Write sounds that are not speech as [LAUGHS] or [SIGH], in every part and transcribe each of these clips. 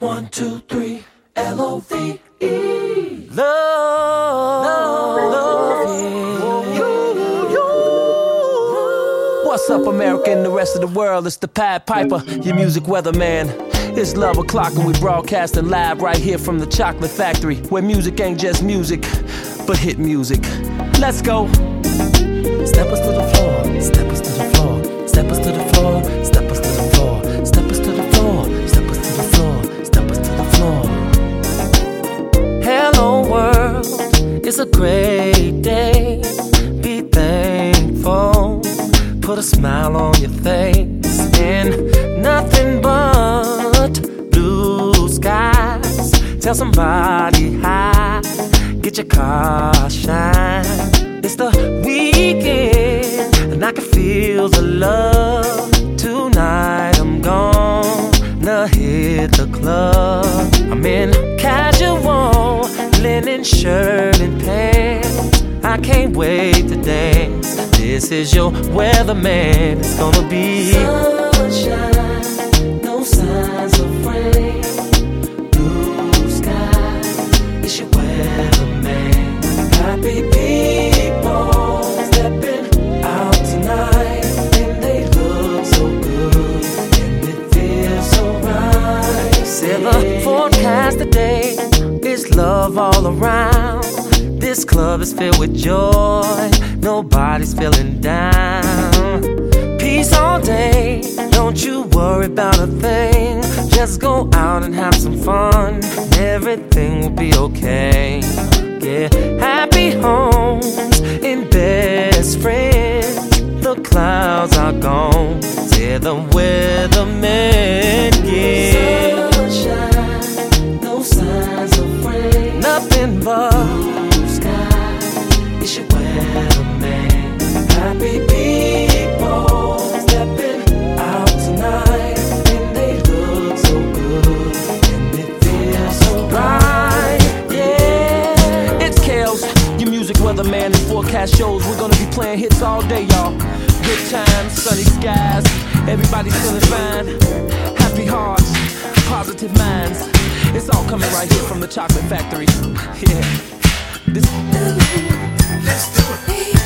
One, two, three, L O V E. Love, love, yeah. What's up, America and the rest of the world? It's the Pad Piper, your music weatherman. It's love o'clock and we're broadcasting live right here from the Chocolate Factory, where music ain't just music, but hit music. Let's go. Step us to the floor, step us to the floor, step us to the floor, great day. Be thankful, put a smile on your face, and nothing but blue skies. Tell somebody hi, get your car shine. It's the weekend, and I can feel the love. Tonight I'm gonna hit the club. Linen shirt and pants. I can't wait to dance. This is your weatherman. It's gonna be sunshine, no signs of rain. Blue sky, it's your weatherman. Happy people stepping out tonight, and they look so good, and it feels so right. The forecast today love all around. This club is filled with joy, nobody's feeling down. Peace all day, don't you worry about a thing. Just go out and have some fun, everything will be okay. Yeah, happy homes and best friends. The clouds are gone, say the weatherman. Yeah, sunshine, nothing but blue sky. It's your weatherman. Happy people stepping out tonight, and they look so good, and it feels so right. Yeah, it's Kales, your music weatherman and forecast shows. We're gonna be playing hits all day, y'all. Good times, sunny skies, everybody's feeling fine. Happy hearts, positive minds. It's all coming right here from the Chocolate Factory. [LAUGHS] Yeah. This Let's do it.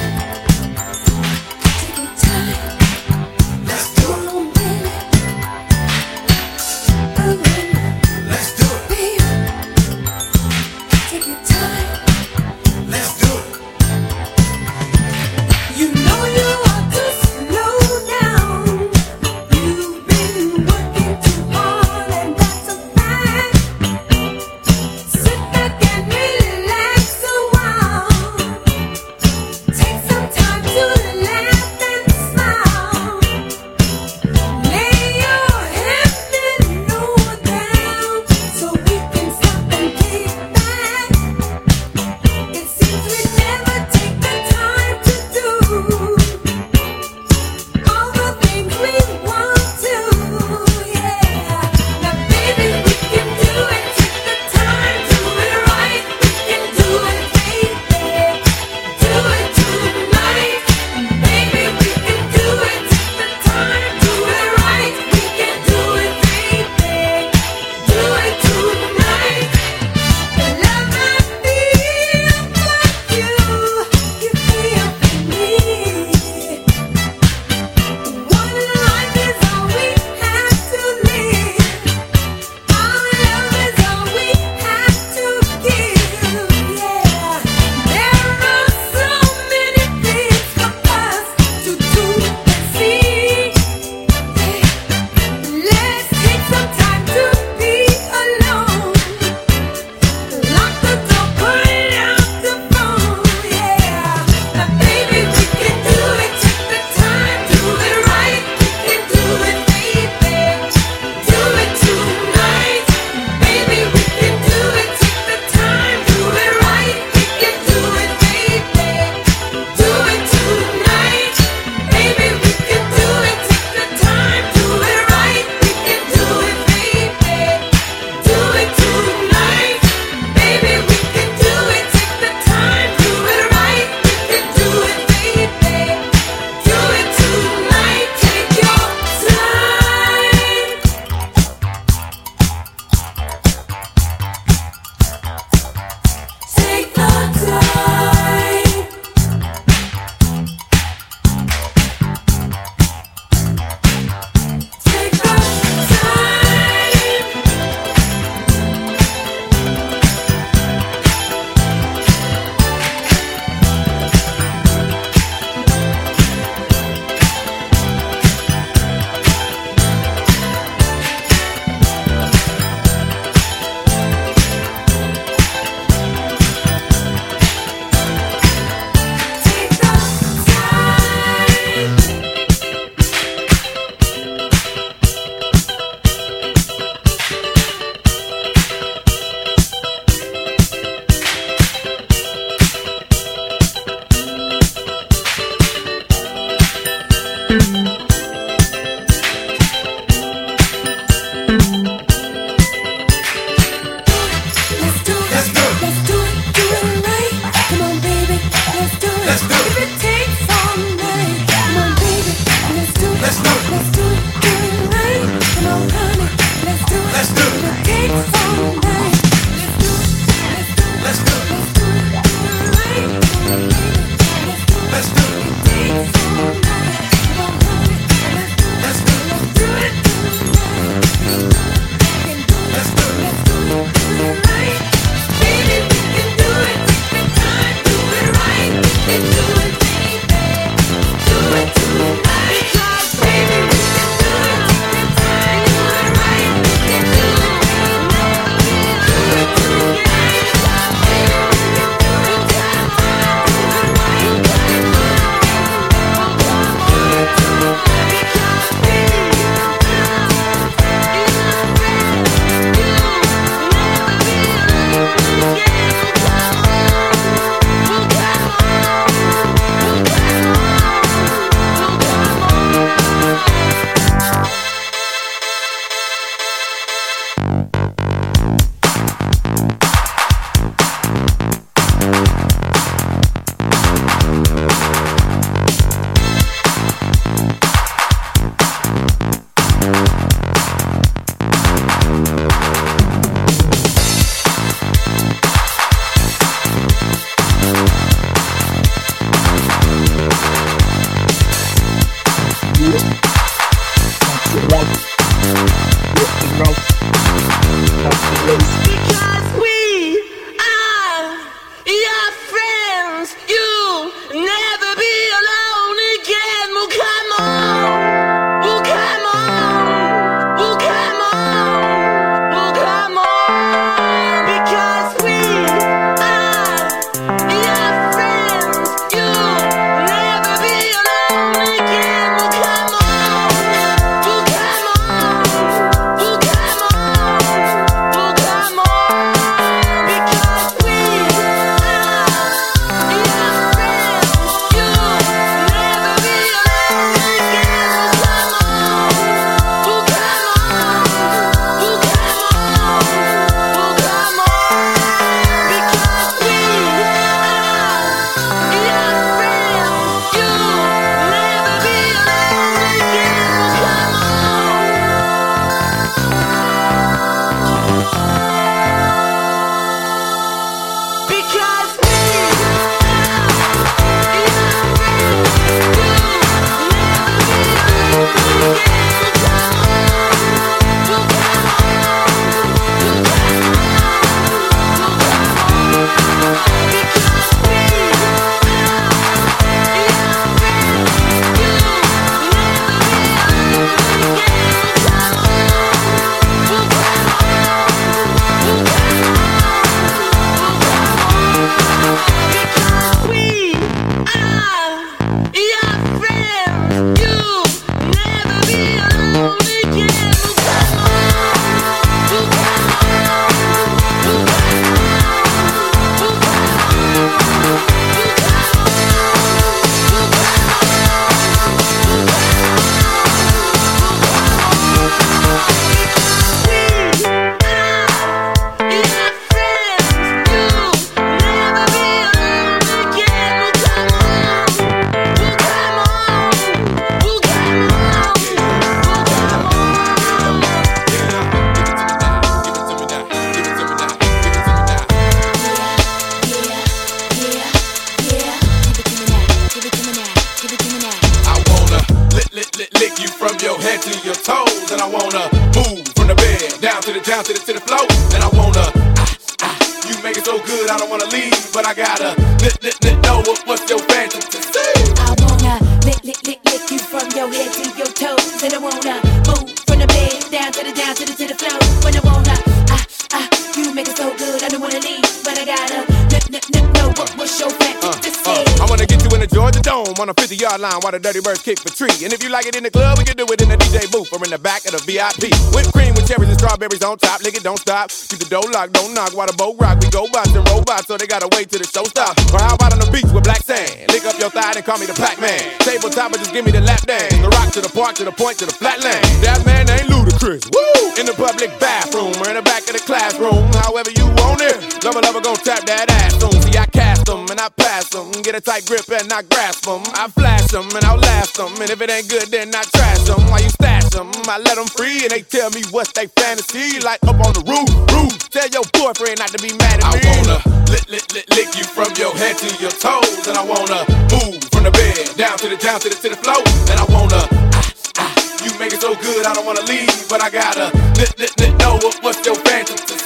Wanna get the Georgia Dome on a 50 yard line while the Dirty Birds kick for tree. And if you like it in the club, we can do it in the DJ booth or in the back of the VIP. Whipped cream with cherries and strawberries on top. Lick it, don't stop. Keep the door locked, don't knock while the boat rock. We go bots and robots, so they gotta wait till the show stops. Or how about on the beach with black sand? Lick up your thigh and call me the Pac Man. Tabletop, but just give me the lap dance. The rock to the park, to the point, to the flatland. That man ain't Ludacris. Woo! In the public bathroom or in the back of the classroom, however you want it. Lover, lover, gon' tap that ass soon. See, I cast them and I pass them. Get a tight grip and I grasp them. I flash them and I'll last them. And if it ain't good, then I trash them. While you stash them, I let them free and they tell me what's they fantasy. Like up on the roof, roof. Tell your boyfriend not to be mad at me. I wanna lick, lick, lick, lick you from your head to your toes. And I wanna move from the bed down to the down to the to the floor. And I wanna ah, ah, you make it so good, I don't wanna leave, but I gotta lick, lick, lick, know what, what's your fantasy?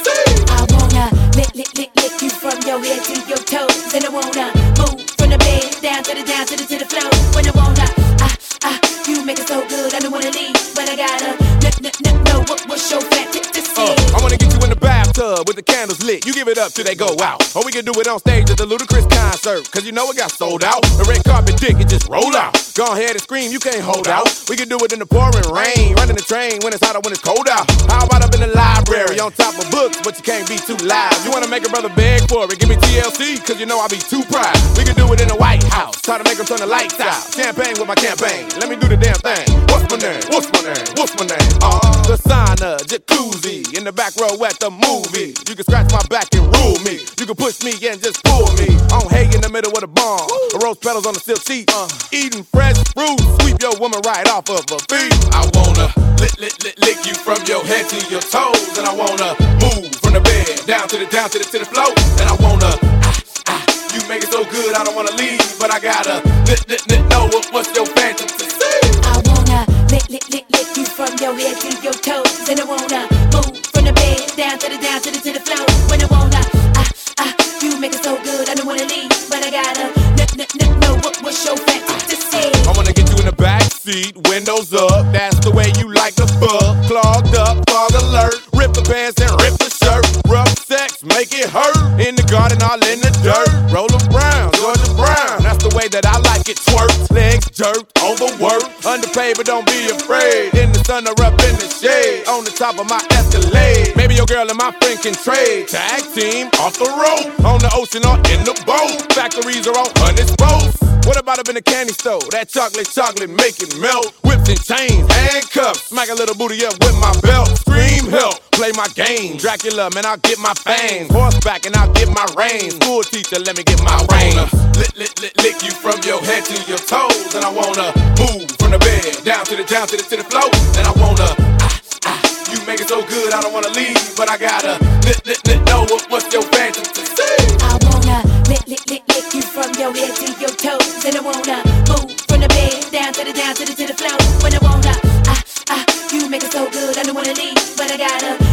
I wanna lick, lick, lick, lick you from your head to your toes. And I wanna move from the bed down to the down to the to the floor. When I wanna, ah, ah, you make it so good, I don't wanna leave, but I gotta lick, lick, lick, know what was your fantasy. Uh, I wanna get you in the bathtub with the candles lit. You give it up till they go out. Or we can do it on stage at the Ludacris concert. Cause you know it got sold out. The red carpet dick, it just roll out. Go ahead and scream, you can't hold out. We can do it in the pouring rain. Running the train when it's hot or when it's cold out. How about up in the library on top of books, but you can't be too loud. You wanna make a brother beg for it? Give me TLC, cause you know I be too proud. We can do it in the White House. Try to make them turn the lights out. Champagne with my campaign. Let me do the damn thing. What's my name? What's my name? What's my name? Uh, the sauna, jacuzzi, in the back row at the movie. You can scratch my back and rule me. You can push me and just pull me. On hay in the middle of the barn. The rose petals on the silk sheet. Uh, eating fresh fruit. Sweep your woman right off of her feet. I wanna lick, lick, lick, lick you from your head to your toes. And I wanna move from the bed down to the down to the to the floor. And I wanna ah, ah, you make it so good, I don't wanna leave, but I gotta lick, lick, lick, know what, what's your fantasy? I wanna lick, lick, lick, lick you from your head to your toes. And I wanna paid, but don't be afraid. In the sun or up in the shade, on the top of my Escalade. Maybe your girl and my friend can trade. Tag team, off the road, on the ocean or in the boat. Factories are on this boats. What about up in the candy store? That chocolate, chocolate, make it melt. Whips and chains, handcuffs. Smack a little booty up with my belt. Scream help play my game. Dracula, man, I'll get my fangs. Horseback and I'll get my reins. School teacher, let me get my reins. Lick, lick, lick, lick you from your head to your toes. And I wanna move from the bed down to the, down to the, to the floor. And I wanna, ah, ah, you make it so good, I don't wanna leave. But I gotta, lick, lick, lick, know what, what's your fantasy. I wanna lick, lick, lick, lick you from your head to your toes. And I wanna move from the bed down to the, down to the, to the floor. When I wanna, ah, ah, you make it so good, I don't wanna leave. But I gotta,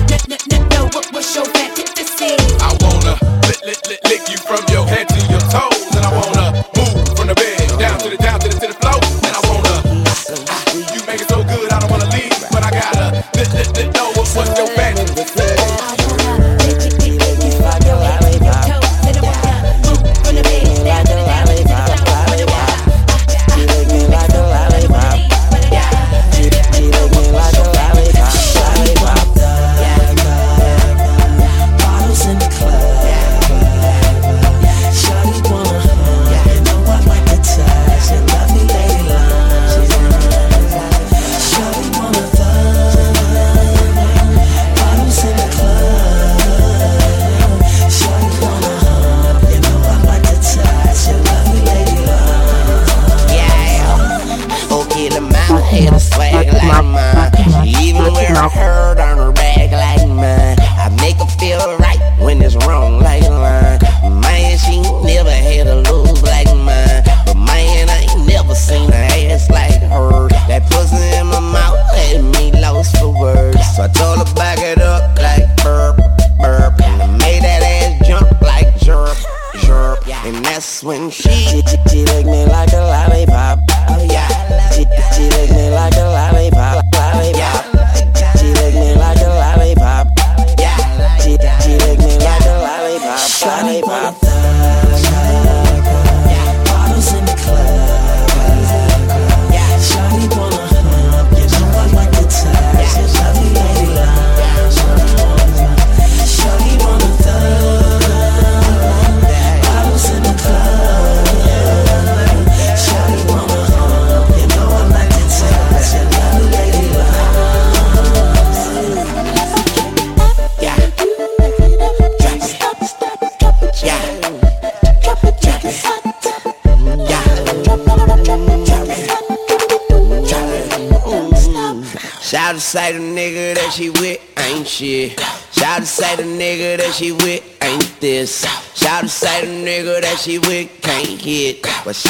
What's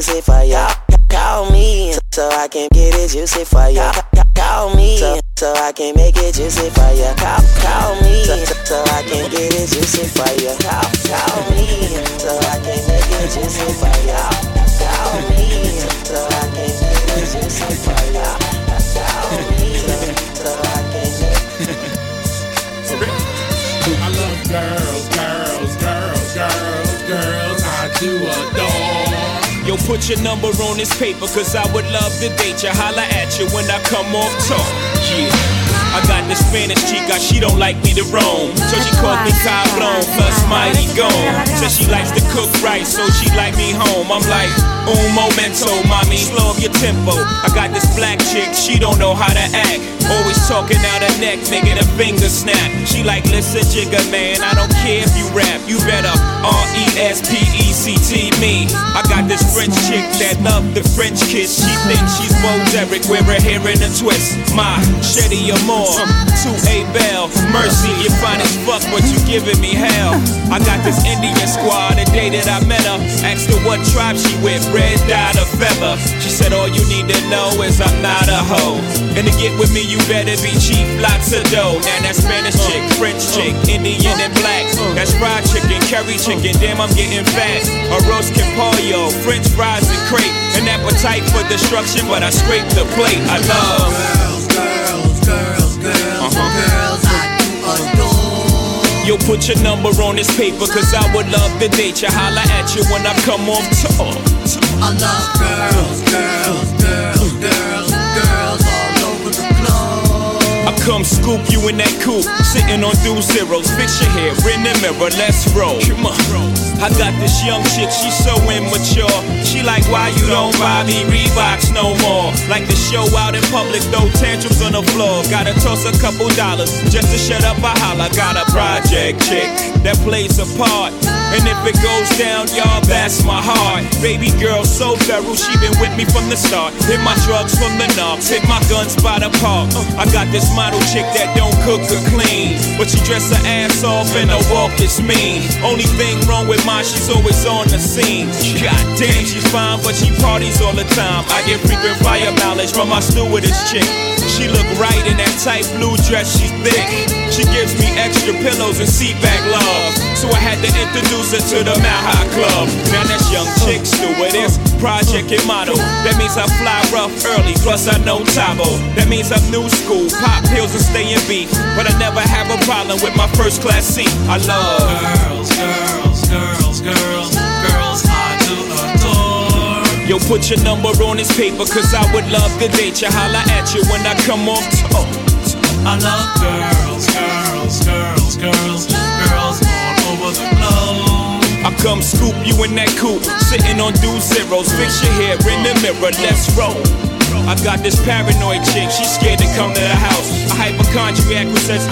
juicy for ya, Call me so I can get it juicy for ya, Call me so I can make it juicy for ya, Call, call me so I can get it juicy for ya, Call, call me so I can make it juicy for ya, Call me so I can get it juicy for you. Yo, put your number on this paper, cause I would love to date you. Holla at you when I come off talk. Yeah. I got the Spanish chica, she don't like me to roam. So she calls me Cablon, plus mighty gone. Says she likes to cook right, so she like me home. I'm like, un momento, mommy, slow up your tempo. I got this black chick, she don't know how to act. Always talking out her neck, making her finger snap. She like, listen, jigger man, I don't care if you rap. You better R-E-S-P-E-C-T me. I got this French chick that love the French kiss. She thinks she's Bo Derek, wear her hair in a twist. My Shetty Amore, to A Bell. Mercy, you fine as fuck, but you giving me hell. I got this Indian squad the day that I met her. Asked her what tribe she with, red dye or feather. She said, All you need to know is I'm not a hoe. And to get with me, you better be cheap, lots of dough. Now that Spanish chick, French chick, Indian and black. That's fried chicken, curry chicken, damn, I'm getting fat. A roast can pollo, French fries and crepe. An appetite for destruction, but I scrape the plate. I love. Girls, girls, girls, girls, uh-huh. girls, I do adore. Yo, put your number on this paper, cause I would love to date you. Holla at you when I come off tour. I love girls, girls, girls, girls, girls all over the globe. I come scoop you in that coupe, sitting on two zeros. Fix your hair in the mirror, let's roll. Come on. I got this young chick, she's so immature. She like, why you don't buy me Reeboks no more? Like to show out in public, throw tantrums on the floor. Gotta toss a couple dollars just to shut up a holler. Got a project chick that plays a part. And if it goes down, y'all, that's my heart. Baby girl, so thorough, she been with me from the start. Hit my drugs from the knobs, hit my guns by the park. I got this model chick that don't cook or clean. But she dress her ass off and her walk is mean. Only thing wrong with mine, she's always on the scene. God damn, she's fine, but she parties all the time. I get frequent fire mileage from my stewardess chick. She look right in that tight blue dress, she's thick. She gives me extra pillows and seat back love. So I had to introduce her to the Mile Club. Now that's young chick stewardess, project and model. That means I fly rough early, plus I know Tabo. That means I'm new school, pop pills and stay in beat. But I never have a problem with my first class seat. I love. Girls, girls, girls, girls, girls, I do adore. Yo, put your number on this paper, cause I would love to date you. Holla at you when I come off tour. I love girls, girls, girls, girls I come scoop you in that coupe, sitting on two zeros. Fix your hair in the mirror, let's roll. I got this paranoid chick, she's scared to come to the house. A hypochondriac who says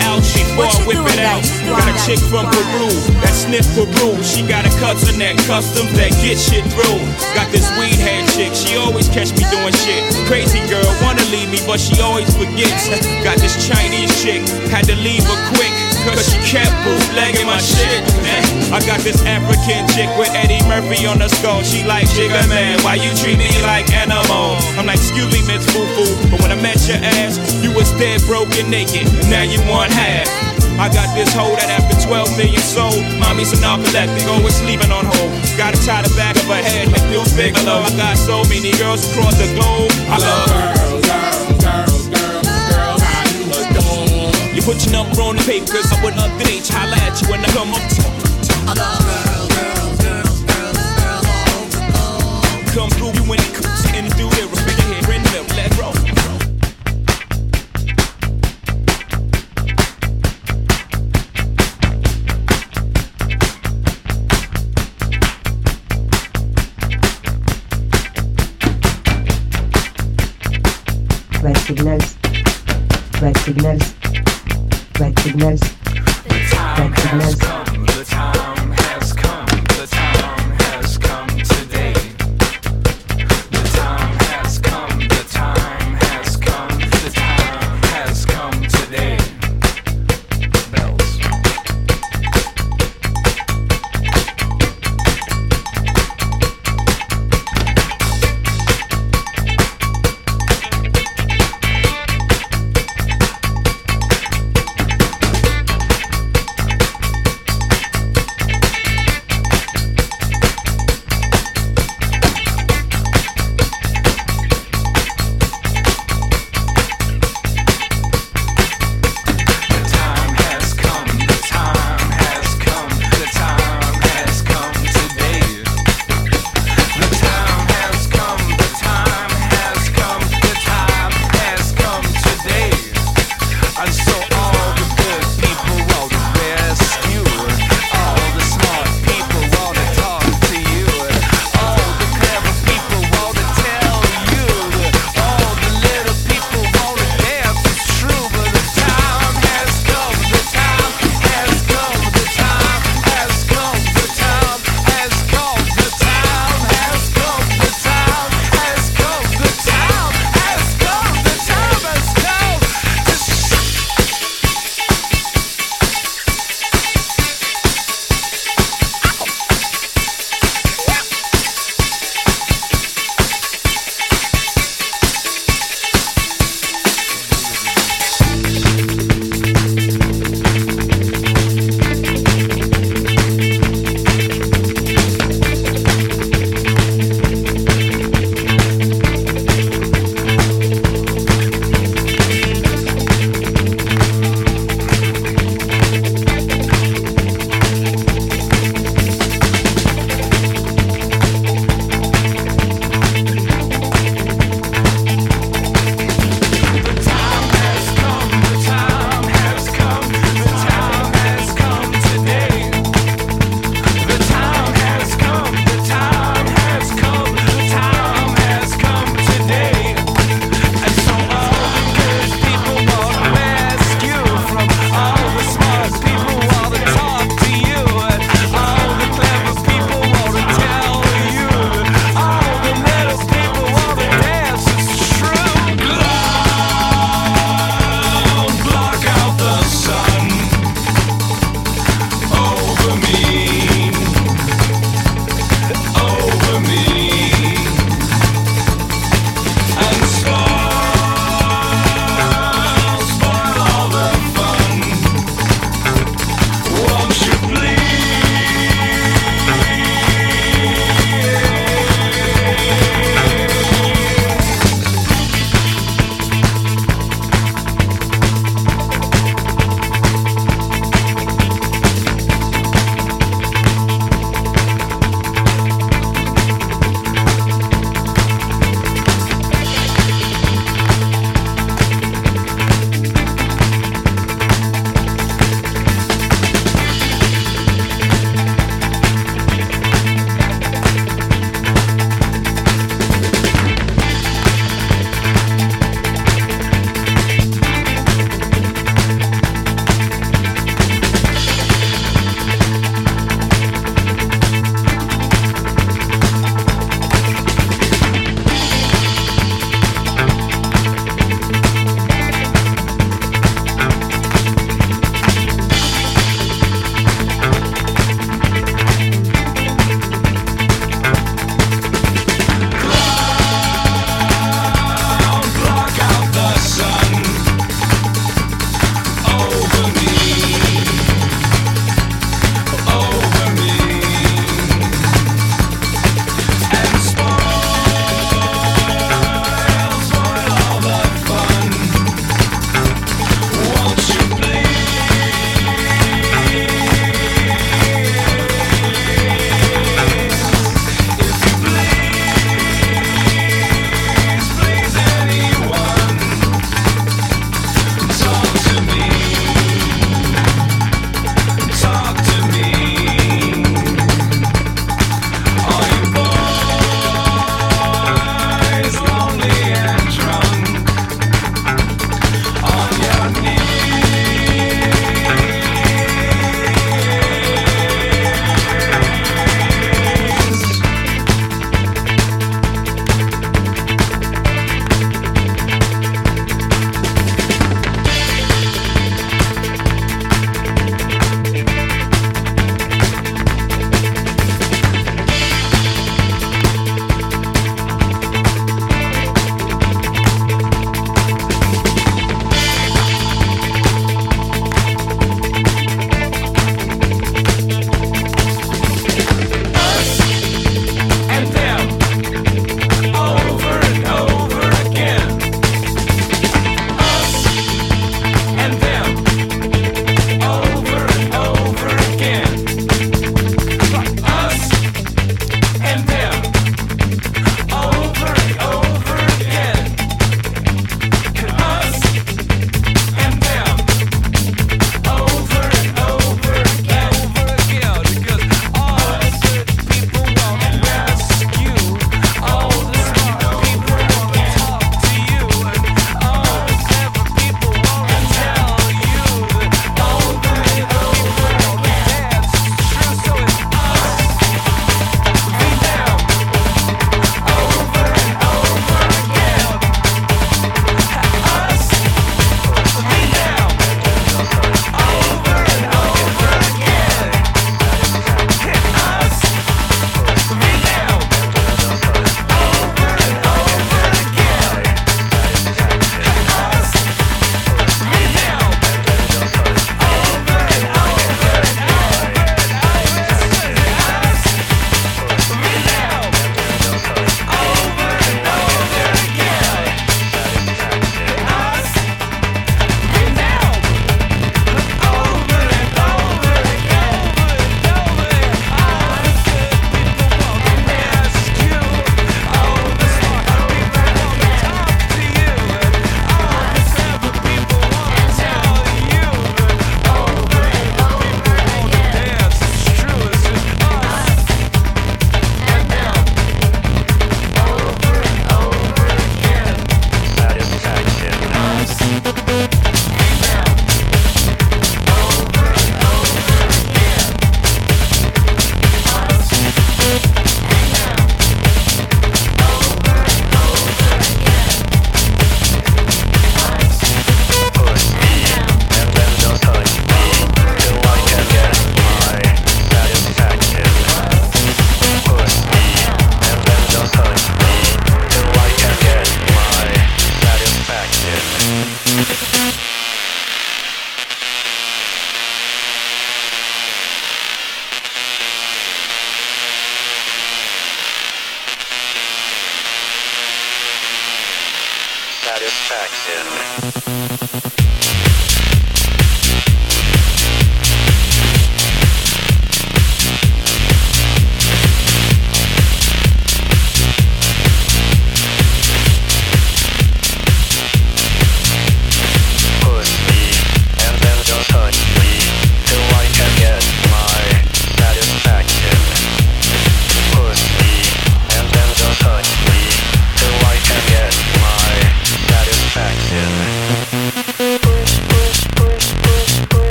What fall whip it out. Got a chick from Peru that sniff Peru. She got a cousin that customs that get shit through. Got this weed head chick, she always catch me doing shit. Crazy girl, wanna leave me, but she always forgets. Got this Chinese chick, had to leave her quick. Cause she kept bootlegging my shit. I got this African chick with Eddie Murphy on the skull. She like, Jigga man, why you treat me like animal? I'm like, excuse me, Miss Foo Foo. But when I met your ass, you was dead, broken, naked. Now you want half. I got this hoe that after 12 million sold, mommy's an narcoleptic, always sleeping on hold. Gotta tie the back of her head like Deuce Bigalow. I got so many girls across the globe. I love girls, adore. You put your number on the paper, cause I would love to date you. Holla at you when I come up. I love girls, girls, girls, girls, girls all over the. Come through you when it comes in the do it. Respect your hair in the middle, let's roll. Bat Signals. Bat Signals. Bat Signals.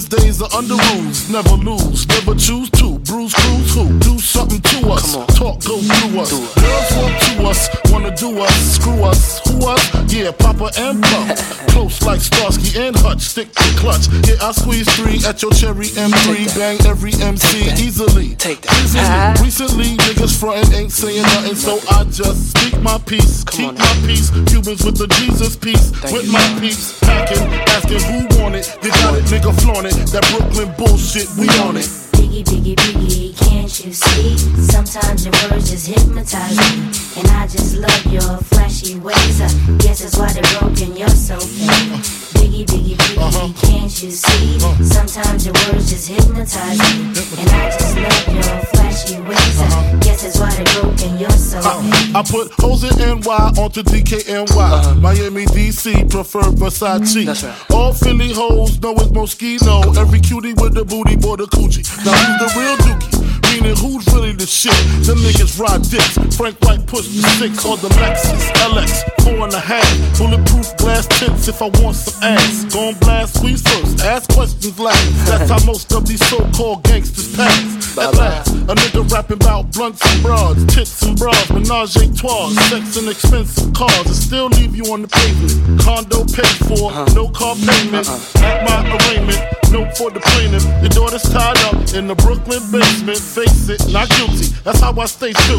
since days of Underoos. Never lose, never choose to. Bruise, cruise, who? Do something to us. Talk, go through us. Girls want to us, wanna do us. And Hutch. Stick to clutch. Yeah, I squeeze three at your cherry M3. Bang every MC easily. Take that. Recently, niggas frontin' ain't saying nothing, so I just speak my peace. Keep my peace. Cubans with the Jesus piece. with my peace. Packing, asking who want it. You got it, nigga, flaunt it. That Brooklyn bullshit, we on it. Biggie, biggie, biggie, can't you see? Sometimes your words just hypnotize me. And I just love your flashy ways. I guess that's why they're broken, you're so fake. Biggie, biggie, biggie, uh-huh. can't you see? Uh-huh. Sometimes your words just hypnotize me. And I just love your flashy ways. I uh-huh. guess that's why they're broken, you're so uh, fake. I put hoes in NY onto DKNY. Miami, DC, prefer Versace. All Philly hoes know it's Moschino. Every cutie with the booty, boy, the coochie. Now who's the real dookie? Meaning who's really the shit? Them niggas ride dicks. Frank White push the six or the Lexus LX, four and a half. Bulletproof glass tips if I want some ass. Gon' blast squeeze first, ask questions last. That's how most of these so-called gangsters pass. At last, a nigga rapping about blunts and broads, tits and bras, menage a trois, sex and expensive cars, and still leave you on the pavement. Condo paid for, uh-huh. no car payment. Uh-uh. At my arraignment, note for the plaintiff. Your daughter's tied up in the Brooklyn basement. Face it, not guilty. That's how I stay true.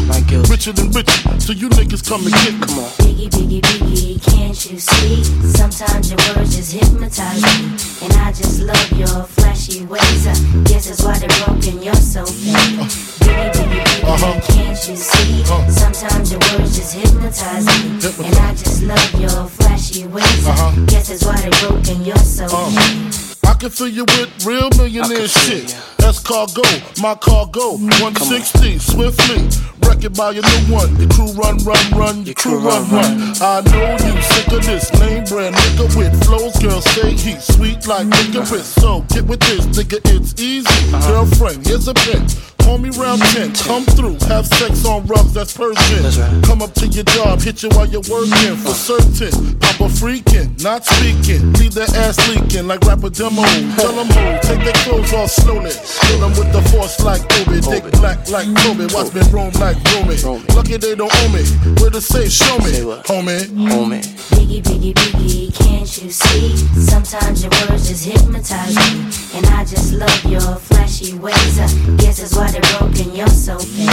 Richer than Richie, so you niggas come and get me. Come on. Biggie, biggie, biggie, can't you see? Sometimes your words just hypnotize me. And I just love your flashy ways. I guess that's why they're broken, you're so fake. Biggie, biggie, biggie, can't you see? Uh-huh. Sometimes your words just hypnotize me. And I just love your flashy ways. I guess that's why they're broken, you're so fake. Uh. I can fill you with real millionaire shit. That's cargo, my cargo. 160, swiftly. Wreck it by your new one. Your crew run, run, run. Your crew run, run. I know you sick of this name brand nigga with flows. Girl, say he's sweet like licorice. So get with this, nigga, it's easy. Uh-huh. Girlfriend, here's a pin. Call me round 10, come through, have sex on rubs, that's Persian. Come up to your job, hit you while you're working, for uh. certain. Pop a freaking, not speaking. Leave that ass leaking like rapper demo. Tell them ho, take their clothes off slowly. Kill them with the force like Obi. Dick black like Kobe. Watch me roam like Romy. Lucky they don't own me. Where to say, show me, homie. Homie. Biggie, biggie, biggie, can't you see? Sometimes your words just hypnotize me. And I just love your flashy ways. I guess that's why they're broken, you're so fake.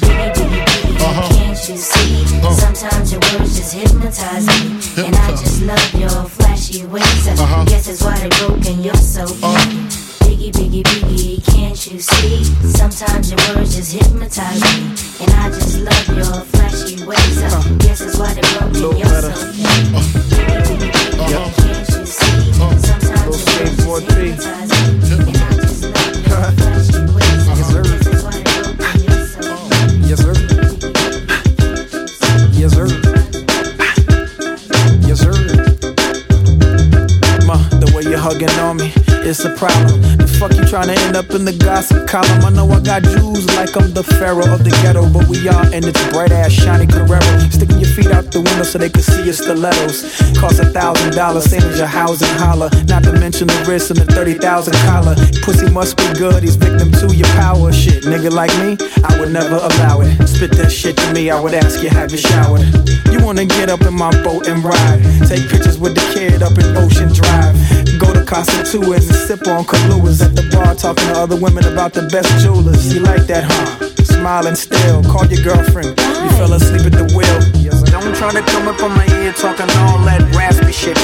Biggie, biggie, biggie, uh-huh. can't you see? Uh-huh. Sometimes your words just hypnotize me. And I just love your flashy ways. I uh-huh. guess that's why they're broken, you're so fake. Biggie, biggie, biggie, can't you see? Sometimes your words just hypnotize me. And I just love your flashy ways. I guess that's why they're broken, you're so fake. Biggie, biggie, biggie, can't you see? Uh, uh, Sometimes your words just hypnotize me. And I just love your flashy ways. I guess that's why they're broken, you're. Yes, sir. Yes, sir. Yes, sir. Ma, the way you're hugging on me, it's a problem. The fuck you trying to end up in the gossip column? I know I got jewels like I'm the pharaoh of the ghetto, but we are, and it's bright ass shiny Carrera. Sticking your feet out the window so they can see your stilettos. Cost a thousand dollars, same as your housing holler. Not to mention the wrist and the thirty thousand collar. Pussy must be good, he's victim to your power. Shit, nigga like me, I would never allow it. Spit that shit to me, I would ask you, have you showered? You wanna get up in my boat and ride? Take pictures with the kid up in Ocean Drive. Go to Casa Tuas and sip on Kahlúas at the bar, talking to other women about the best jewelers. You like that, huh? Smiling still, call your girlfriend. You fell asleep at the wheel. Don't try to come up on my ear talking all that raspy shit.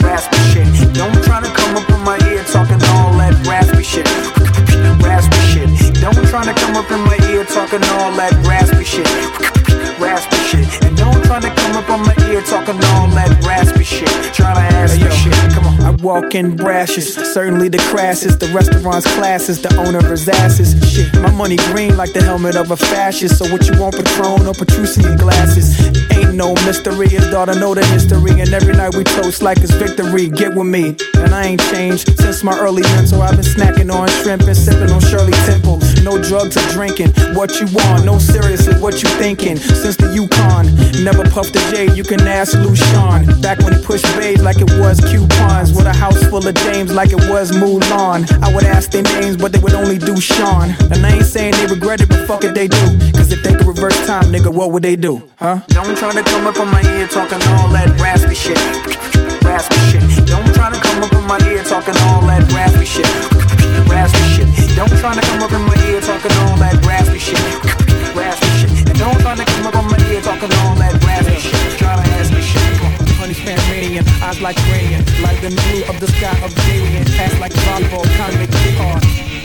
Raspy shit. Don't try to come up on my ear talking all that raspy shit. Raspy shit. Don't try to come up in my ear talking all that raspy shit. Raspy shit. And don't try to come up on my ear talking all that raspy shit. Try to ask me shit. Come on. I walk in brashes, certainly the crassest. The restaurant's classes, the owner is asses. Shit, my money green like the helmet of a fascist. So what you want, Patron or Petrucci glasses? Ain't no mystery, his daughter know the history. And every night we toast like it's victory. Get with me, and I ain't changed since my early mental. I've been snacking on shrimp and sipping on Shirley Temple. No drugs or drinking. What you want? No seriously, what you thinking? Since the Yukon, never puffed a J. You can ask Lucian. Back when he pushed bays like it was coupons. With a house full of dames like it was Mulan. I would ask their names, but they would only do Sean. And I ain't saying they regret it, but fuck it, they do. Cause if they could reverse time, nigga, what would they do? Huh? Don't try to come up on my ear talking all that raspy shit. Raspy shit. Don't try to come up on my ear talking all that raspy shit. Raspy shit. Don't try to come up in my ear talking all that raspy shit. Raspy shit. And don't try to come up on my ear talking all that raspy shit. Try to ask me shit. Honey Panamanian, eyes like gradient, like the blue of the sky of Alien, ass like volleyball, convict hard.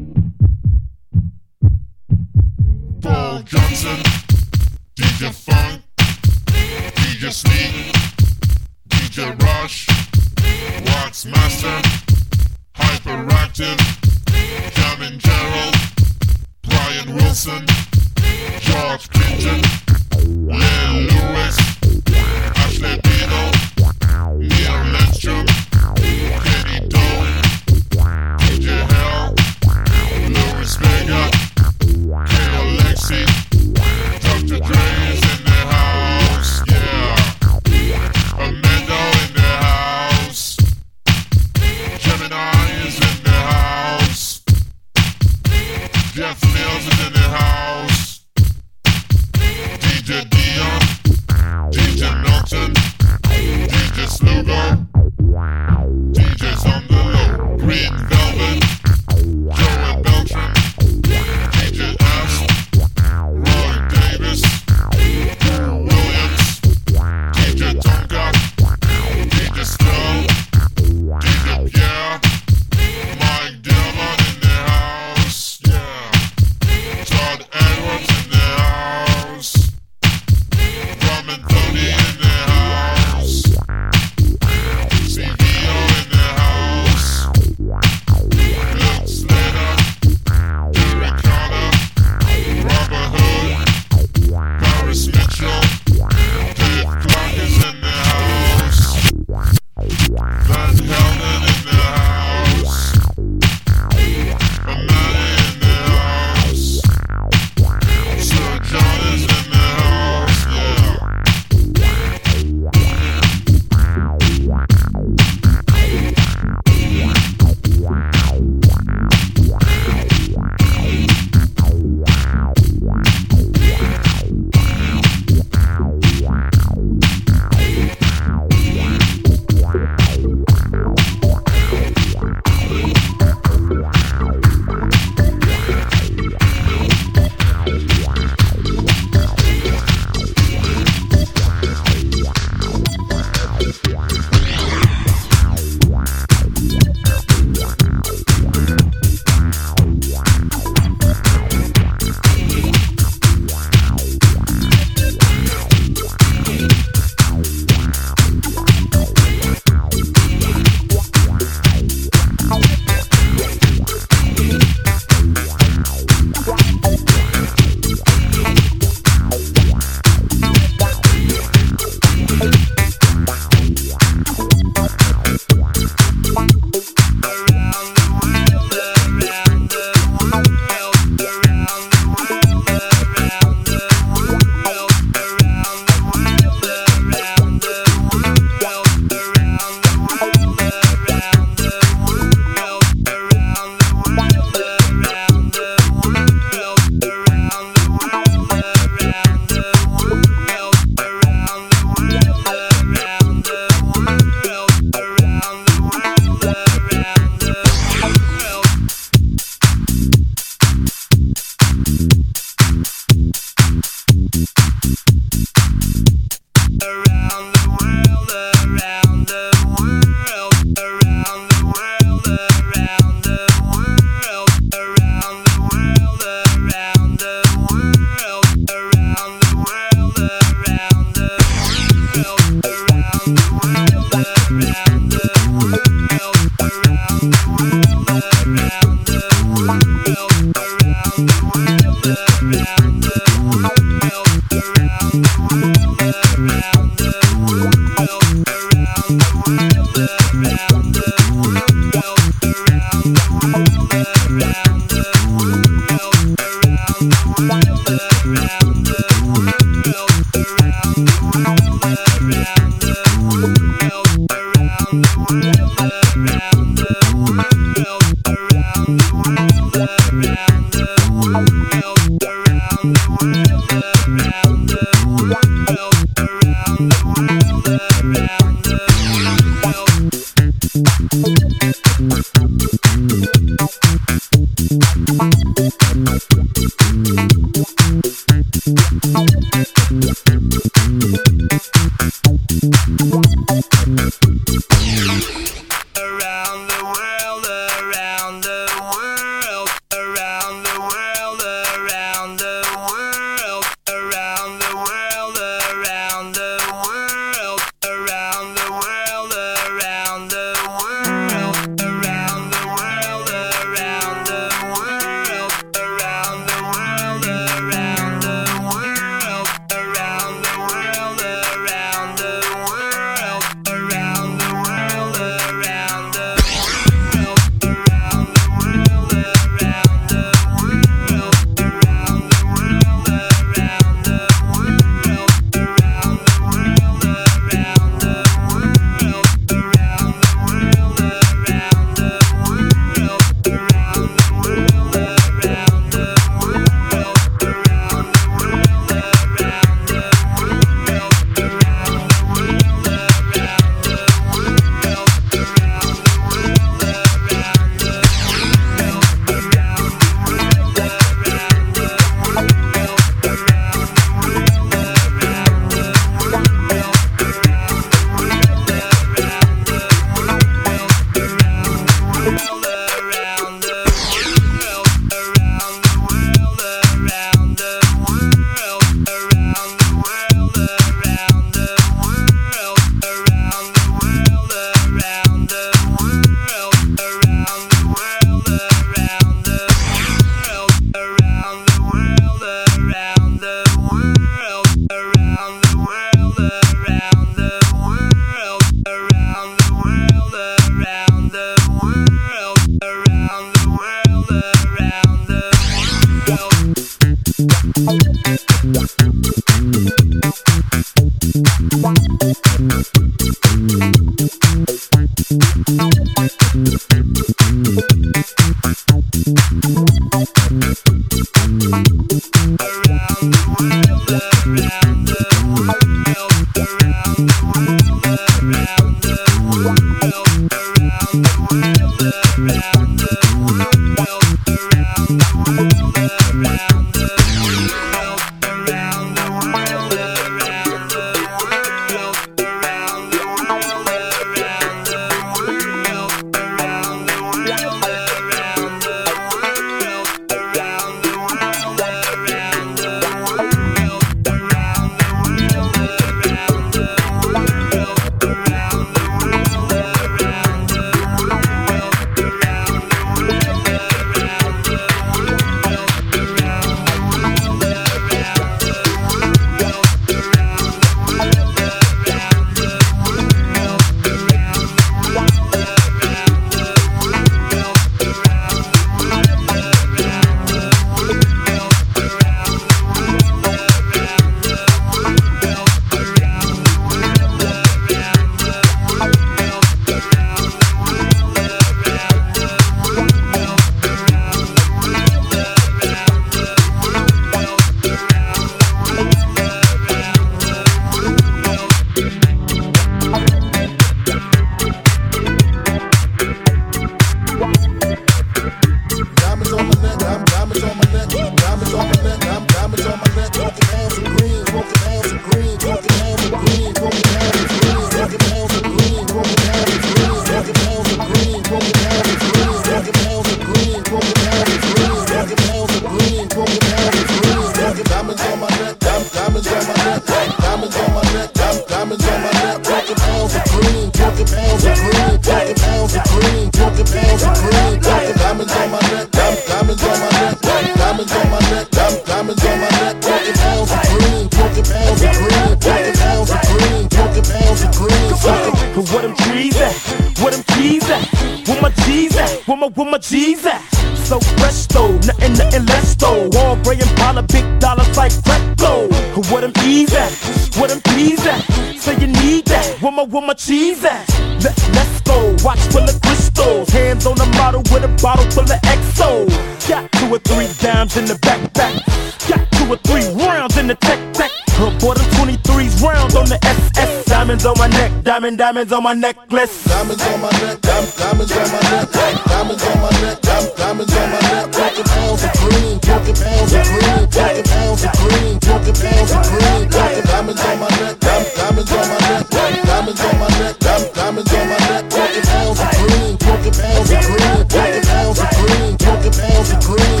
Diamond, diamonds on my necklace. Diamonds on my neck, diamonds on my neck, diamonds on my neck, diamonds on my neck. Walking pounds of green, walking pounds of green, walking pounds of green, walking pounds of green, walking diamonds on my neck, diamonds on my neck, diamonds on my neck, diamonds on my neck. Walking pounds of green, walking pounds of green, walking pounds of green, walking pounds of green,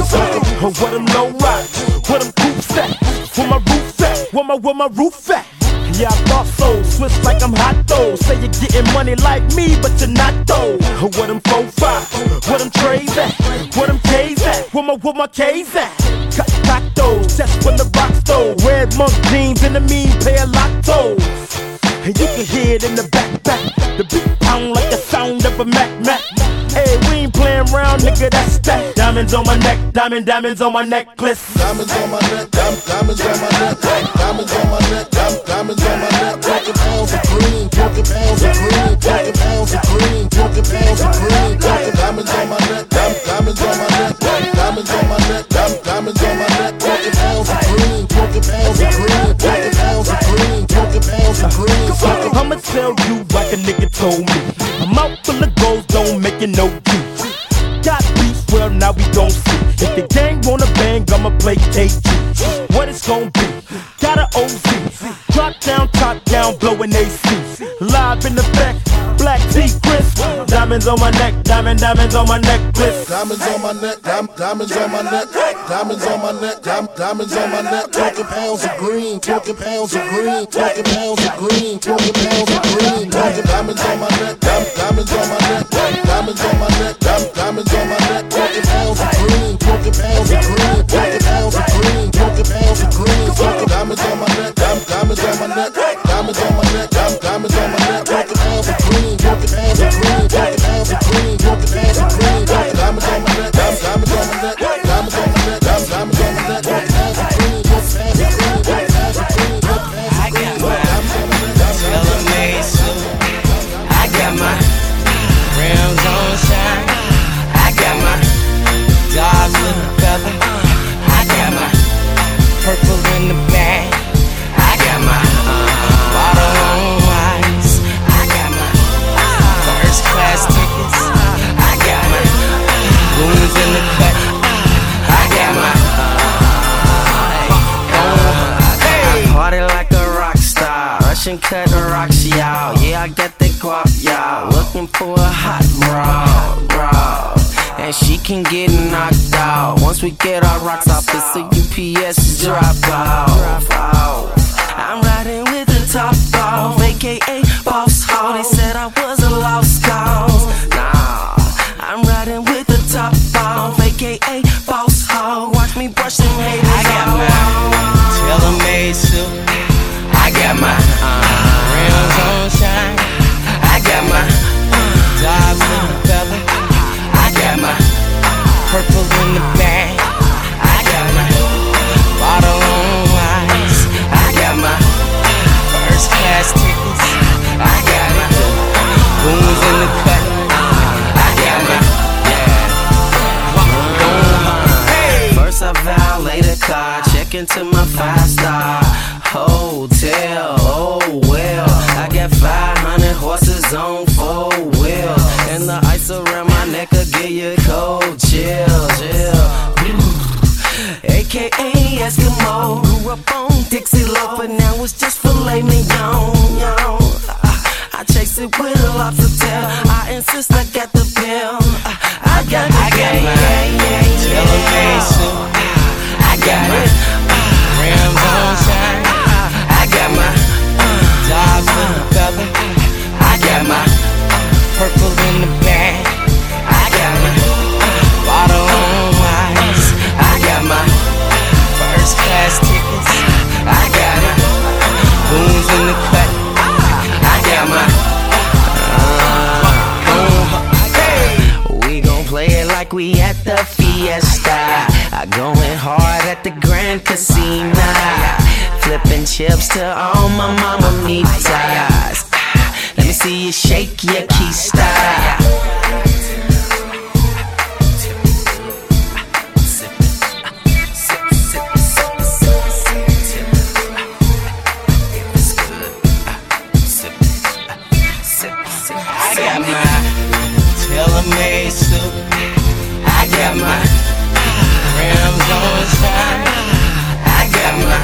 where them low rocks, where them coops at, where my roof at, where my, where my roof at. Yeah, I thought so, switch like I'm hot though. Say you're getting money like me, but you're not though. Where them four five, where them trays at, where them K's at, where my, where my K's at. Cut, cut those, just when the rocks though. Red monk jeans and a mean pair of lottos. And you can hear it in the backpack. The beat pound like the sound of a Mac Mac. Hey, we ain't playing around, nigga, that's that. Diamonds on my neck, diamond, diamonds on my necklace. Diamonds on my neck, diamonds on my neck, diamonds on my neck, diamonds on my neck. Walking pounds of green, walking pounds of green, walking pounds of green, walking pounds of green, walking diamonds on my neck, diamonds on my neck, diamonds on my neck, diamonds on my neck. Walking pounds of green, walking pounds of green, walking pounds of green, walking pounds of green. I'ma tell you like a nigga told me. I'm out full of don't no juice. Got beef, well now we gon' see. If the gang wanna bang, I'ma play KG. What it's gon' be? Got a OZ. Drop down, top down, blowing AC. Live in the back, black tea crisp. Diamonds on my neck, diamond, diamonds on my necklace. Diamonds on my neck, dim- diamonds on my neck, diamonds on my neck, dim- diamonds on my neck. Talking pounds of green, talking pounds of green, talking pounds of green, talking pounds of green. Talking diamonds on my neck, dim- diamonds on my neck, diamonds on my neck, can cut the rocks, y'all. Yeah, I got that guap, y'all. Looking for a hot bra. And she can get knocked out. Once we get our rocks off, it's a UPS drop out. Going hard at the Grand Casino. Flipping chips to all my mama mitas. Let me see you shake your keister. I got my tailor-made. I got my I got my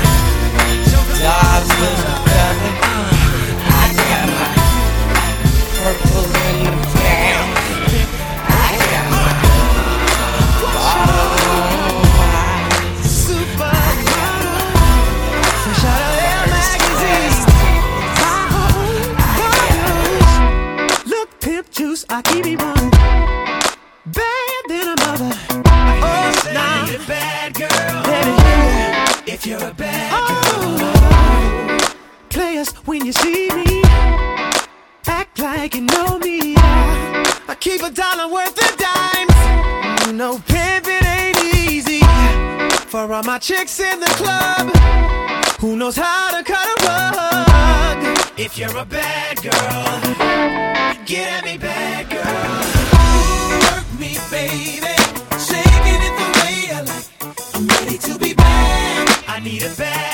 dogs chicks in the club. Who knows how to cut a rug? If you're a bad girl, get at me, bad girl. Work me, baby. Shaking it the way I like. I'm ready to be bad. I need a bad.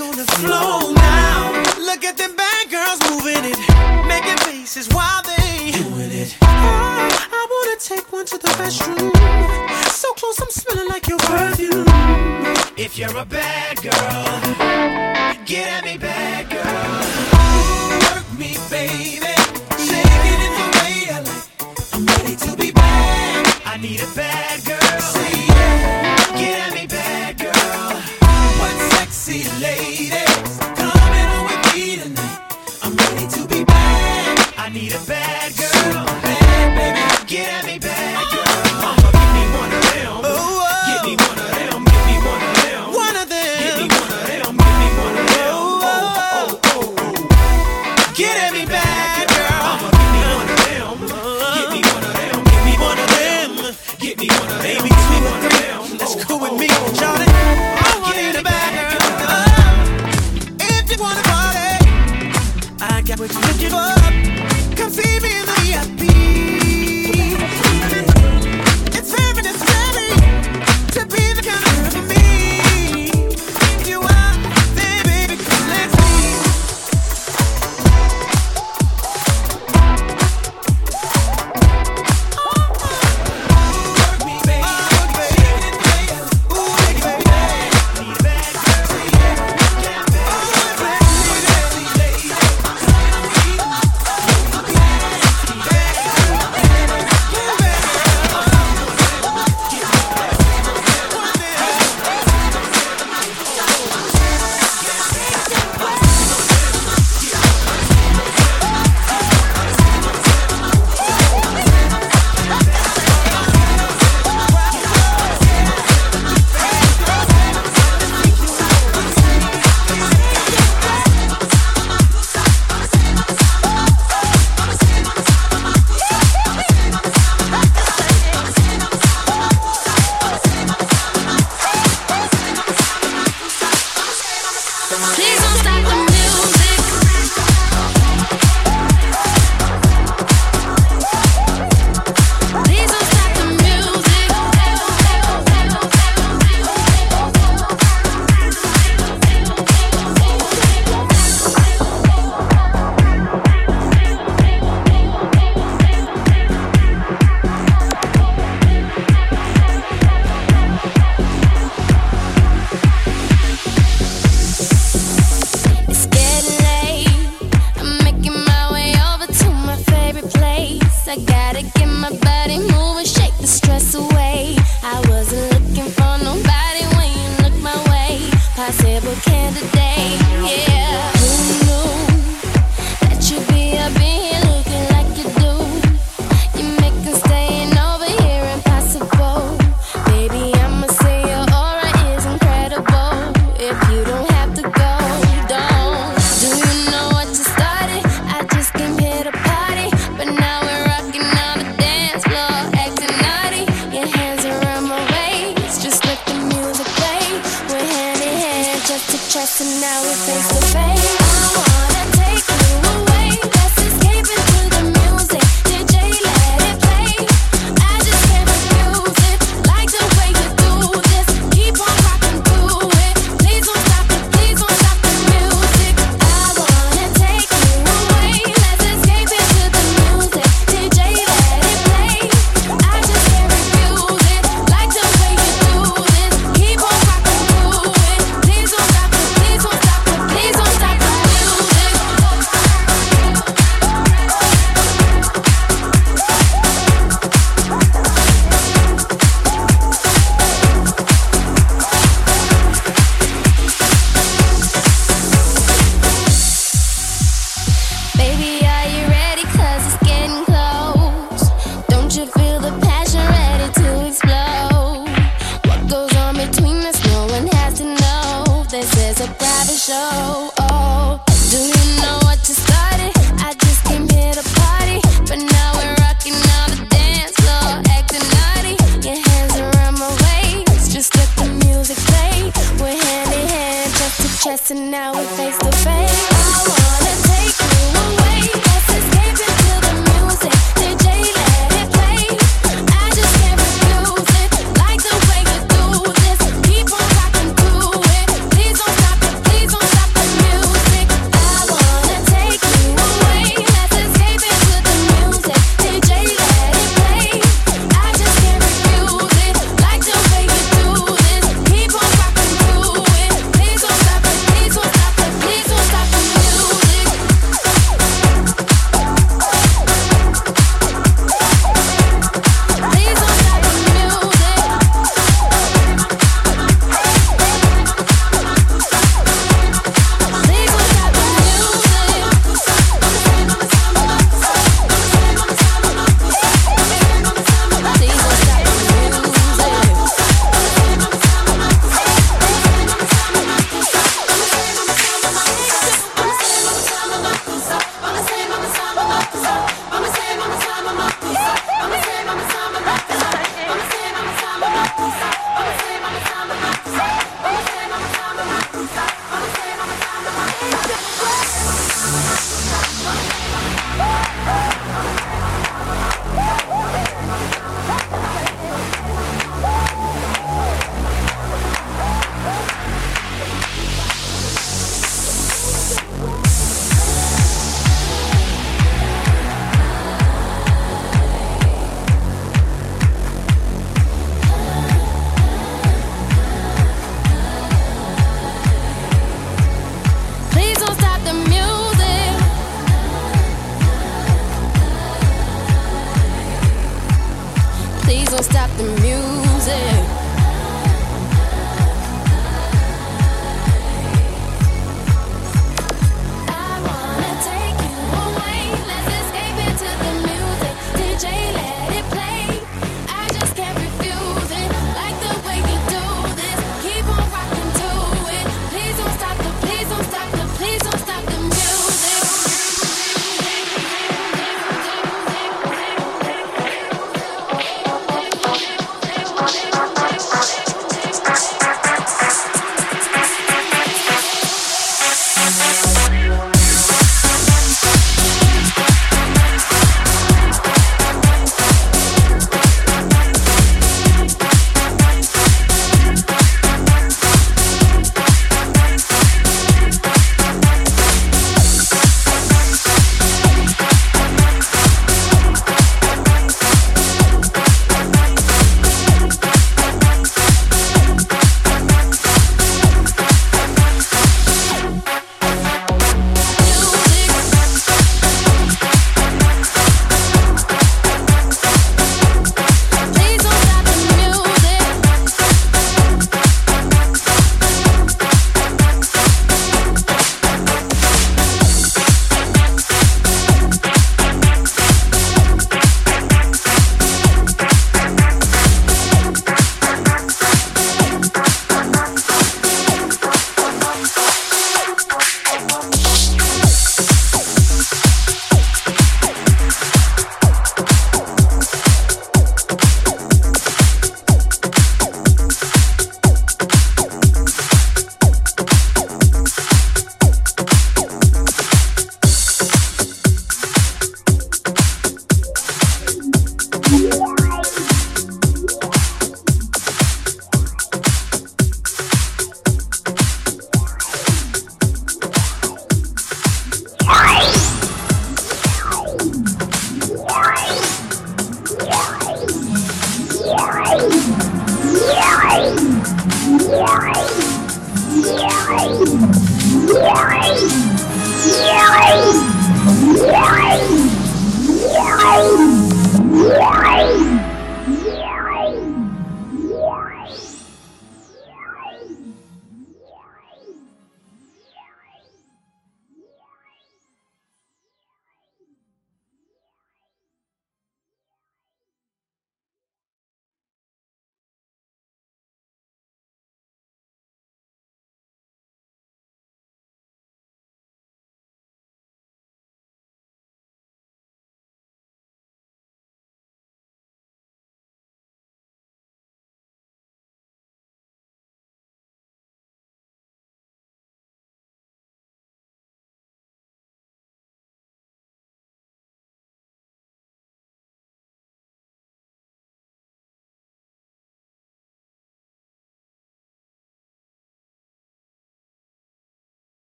on the floor now. Look at them bad girls moving it, making faces while they doing it. I wanna take one to the restroom. So close, I'm smelling like your perfume. If you're a bad girl, get at me, back.